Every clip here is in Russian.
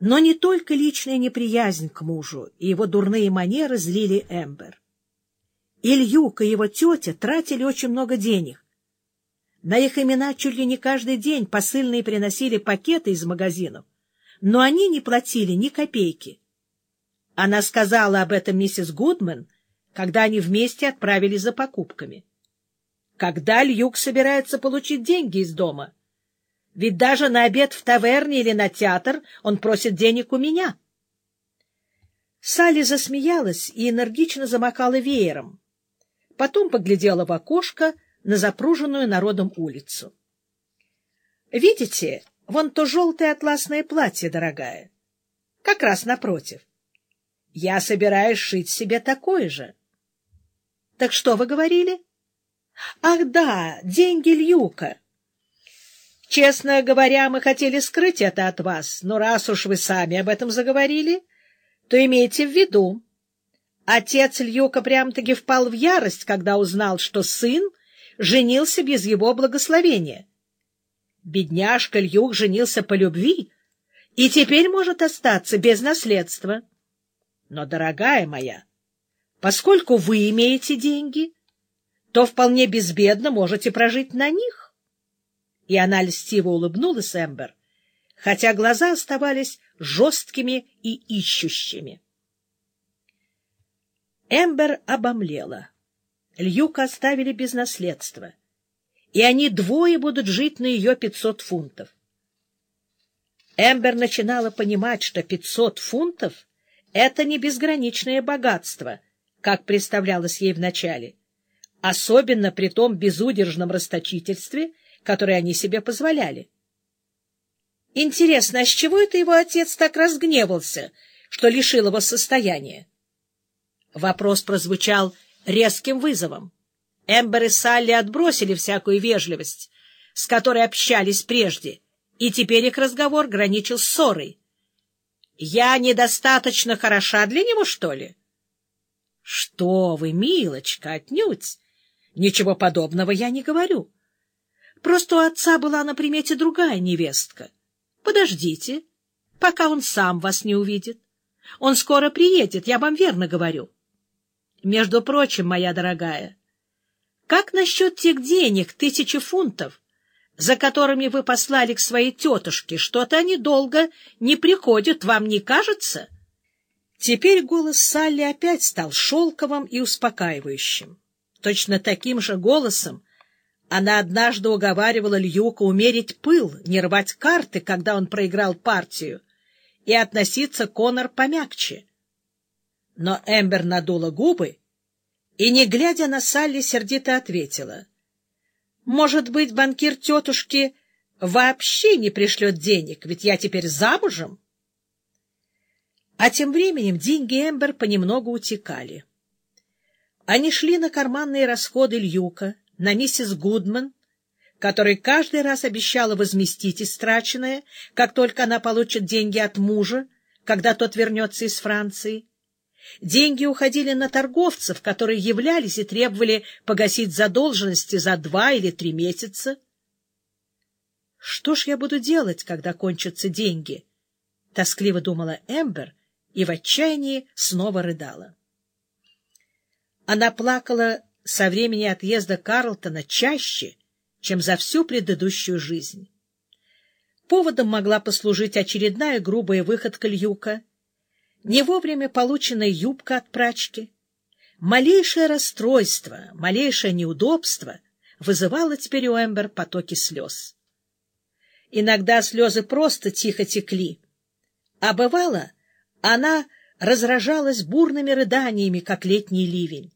Но не только личная неприязнь к мужу и его дурные манеры злили Эмбер. Ильюк и его тетя тратили очень много денег. На их имена чуть ли не каждый день посыльные приносили пакеты из магазинов, но они не платили ни копейки. Она сказала об этом миссис Гудман, когда они вместе отправились за покупками. Когда Льюк собирается получить деньги из дома? Ведь даже на обед в таверне или на театр он просит денег у меня. Салли засмеялась и энергично замахала веером. Потом поглядела в окошко на запруженную народом улицу. — Видите, вон то желтое атласное платье, дорогая. Как раз напротив. Я собираюсь шить себе такое же. — Так что вы говорили? — Ах да, деньги Льюка. Честно говоря, мы хотели скрыть это от вас, но раз уж вы сами об этом заговорили, то имейте в виду. Отец Льюка прям-таки впал в ярость, когда узнал, что сын женился без его благословения. Бедняжка Льюк женился по любви и теперь может остаться без наследства. Но, дорогая моя, поскольку вы имеете деньги, то вполне безбедно можете прожить на них и она льстиво улыбнулась Эмбер, хотя глаза оставались жесткими и ищущими. Эмбер обомлела. Льюка оставили без наследства, и они двое будут жить на ее пятьсот фунтов. Эмбер начинала понимать, что пятьсот фунтов — это не безграничное богатство, как представлялось ей вначале, особенно при том безудержном расточительстве, которые они себе позволяли. Интересно, а с чего это его отец так разгневался, что лишил его состояния? Вопрос прозвучал резким вызовом. Эмбер и Салли отбросили всякую вежливость, с которой общались прежде, и теперь их разговор граничил ссорой. «Я недостаточно хороша для него, что ли?» «Что вы, милочка, отнюдь! Ничего подобного я не говорю. Просто у отца была на примете другая невестка. Подождите, пока он сам вас не увидит. Он скоро приедет, я вам верно говорю. Между прочим, моя дорогая, как насчет тех денег, тысячи фунтов, за которыми вы послали к своей тетушке? Что-то они долго не приходят, вам не кажется? Теперь голос Салли опять стал шелковым и успокаивающим. Точно таким же голосом она однажды уговаривала Льюка умерить пыл, не рвать карты, когда он проиграл партию, и относиться Конор помягче. Но Эмбер надула губы и, не глядя на Салли, сердито ответила. — Может быть, банкир тетушки вообще не пришлет денег, ведь я теперь замужем? А тем временем деньги Эмбер понемногу утекали. Они шли на карманные расходы Льюка, на миссис Гудман, которой каждый раз обещала возместить истраченное, как только она получит деньги от мужа, когда тот вернется из Франции. Деньги уходили на торговцев, которые являлись и требовали погасить задолженности за два или три месяца. «Что ж я буду делать, когда кончатся деньги?» — тоскливо думала Эмбер и в отчаянии снова рыдала. Она плакала со времени отъезда Карлтона чаще, чем за всю предыдущую жизнь. Поводом могла послужить очередная грубая выходка Льюка, не вовремя полученная юбка от прачки. Малейшее расстройство, малейшее неудобство вызывало теперь у Эмбер потоки слез. Иногда слезы просто тихо текли, а бывало, она разражалась бурными рыданиями, как летний ливень.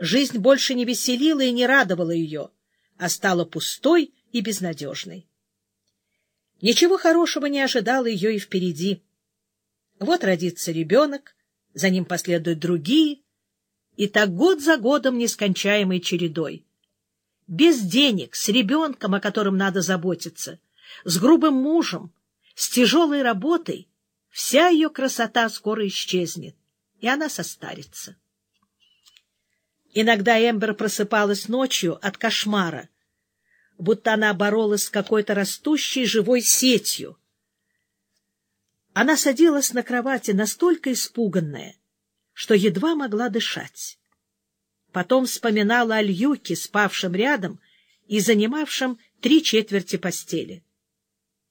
Жизнь больше не веселила и не радовала ее, а стала пустой и безнадежной. Ничего хорошего не ожидало ее и впереди. Вот родится ребенок, за ним последуют другие, и так год за годом нескончаемой чередой. Без денег, с ребенком, о котором надо заботиться, с грубым мужем, с тяжелой работой, вся ее красота скоро исчезнет, и она состарится. Иногда Эмбер просыпалась ночью от кошмара, будто она боролась с какой-то растущей живой сетью. Она садилась на кровати настолько испуганная, что едва могла дышать. Потом вспоминала о Льюке, спавшем рядом и занимавшем три четверти постели.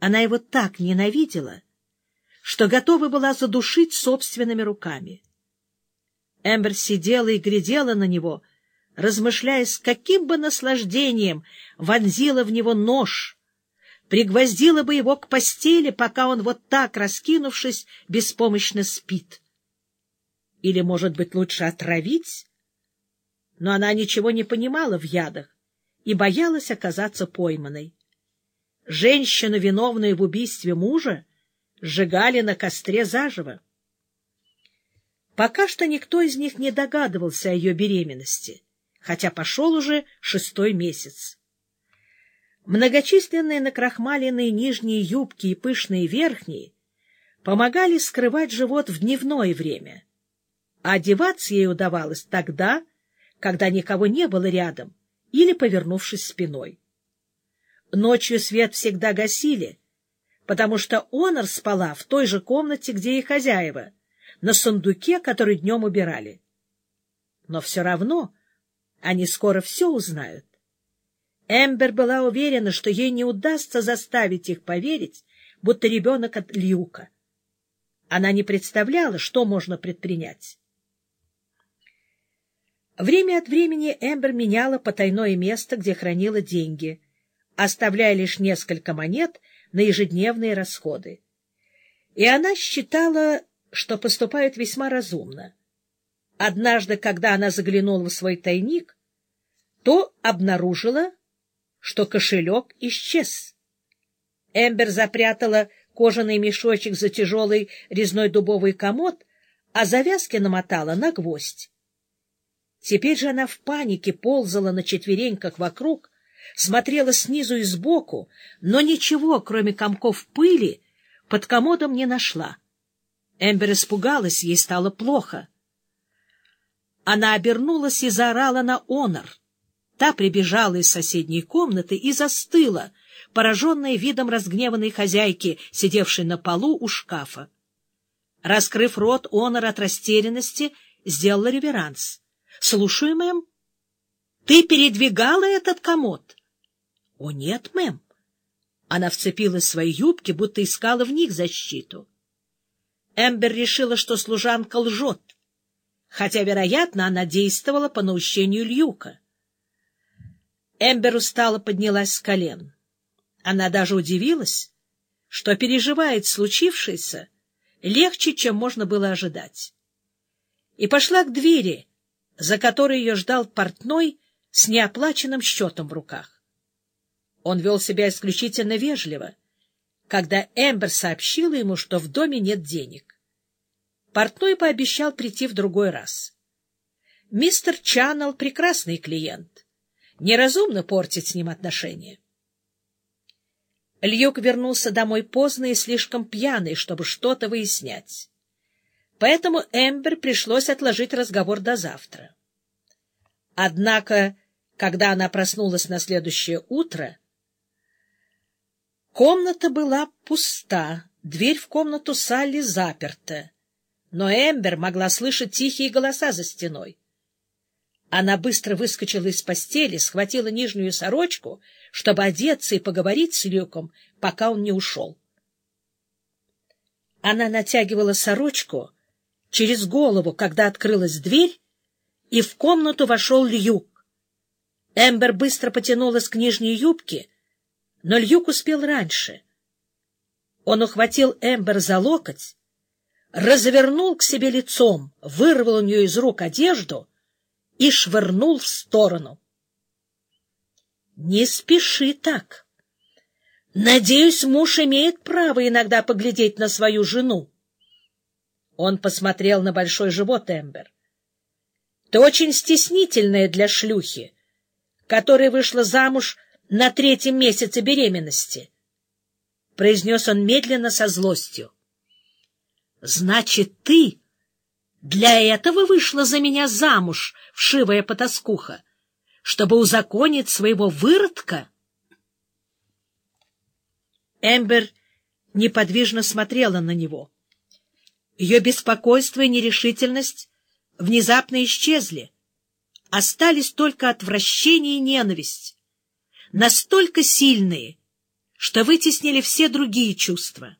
Она его так ненавидела, что готова была задушить собственными руками. Эмбер сидела и глядела на него, размышляя, с каким бы наслаждением вонзила в него нож, пригвоздила бы его к постели, пока он вот так, раскинувшись, беспомощно спит. Или, может быть, лучше отравить? Но она ничего не понимала в ядах и боялась оказаться пойманной. Женщину, виновную в убийстве мужа, сжигали на костре заживо. Пока что никто из них не догадывался о ее беременности, хотя пошел уже шестой месяц. Многочисленные накрахмаленные нижние юбки и пышные верхние помогали скрывать живот в дневное время, а одеваться ей удавалось тогда, когда никого не было рядом или повернувшись спиной. Ночью свет всегда гасили, потому что Онор спала в той же комнате, где и хозяева, на сундуке, который днем убирали. Но все равно они скоро все узнают. Эмбер была уверена, что ей не удастся заставить их поверить, будто ребенок от Люка. Она не представляла, что можно предпринять. Время от времени Эмбер меняла потайное место, где хранила деньги, оставляя лишь несколько монет на ежедневные расходы. И она считала, что поступает весьма разумно. Однажды, когда она заглянула в свой тайник, то обнаружила, что кошелек исчез. Эмбер запрятала кожаный мешочек за тяжелый резной дубовый комод, а завязки намотала на гвоздь. Теперь же она в панике ползала на четвереньках вокруг, смотрела снизу и сбоку, но ничего, кроме комков пыли, под комодом не нашла. Эмбер испугалась, ей стало плохо. Она обернулась и заорала на Онор. Та прибежала из соседней комнаты и застыла, пораженная видом разгневанной хозяйки, сидевшей на полу у шкафа. Раскрыв рот, Онор от растерянности сделала реверанс. — Слушаю, мэм. — Ты передвигала этот комод? — О, нет, мэм. Она вцепилась в свои юбки, будто искала в них защиту. Эмбер решила, что служанка лжет, хотя, вероятно, она действовала по наущению Льюка. Эмбер устало поднялась с колен. Она даже удивилась, что переживает случившееся легче, чем можно было ожидать. И пошла к двери, за которой ее ждал портной с неоплаченным счетом в руках. Он вел себя исключительно вежливо, когда Эмбер сообщила ему, что в доме нет денег. Портной пообещал прийти в другой раз. Мистер Чаннел — прекрасный клиент. Неразумно портить с ним отношения. Льюк вернулся домой поздно и слишком пьяный, чтобы что-то выяснять. Поэтому Эмбер пришлось отложить разговор до завтра. Однако, когда она проснулась на следующее утро, комната была пуста, дверь в комнату Салли заперта, но Эмбер могла слышать тихие голоса за стеной. Она быстро выскочила из постели, схватила нижнюю сорочку, чтобы одеться и поговорить с Люком, пока он не ушел. Она натягивала сорочку, через голову, когда открылась дверь, и в комнату вошел Льюк. Эмбер быстро потянулась к нижней юбке, но Льюк успел раньше. Он ухватил Эмбер за локоть, развернул к себе лицом, вырвал у нее из рук одежду и швырнул в сторону. — Не спеши так. Надеюсь, муж имеет право иногда поглядеть на свою жену. Он посмотрел на большой живот Эмбер. — Ты очень стеснительная для шлюхи, которая вышла замуж на третьем месяце беременности, — произнес он медленно со злостью. — Значит, ты для этого вышла за меня замуж, вшивая потаскуха, чтобы узаконить своего выродка? Эмбер неподвижно смотрела на него. Ее беспокойство и нерешительность внезапно исчезли. Остались только отвращение и ненависть, настолько сильные, что вытеснили все другие чувства.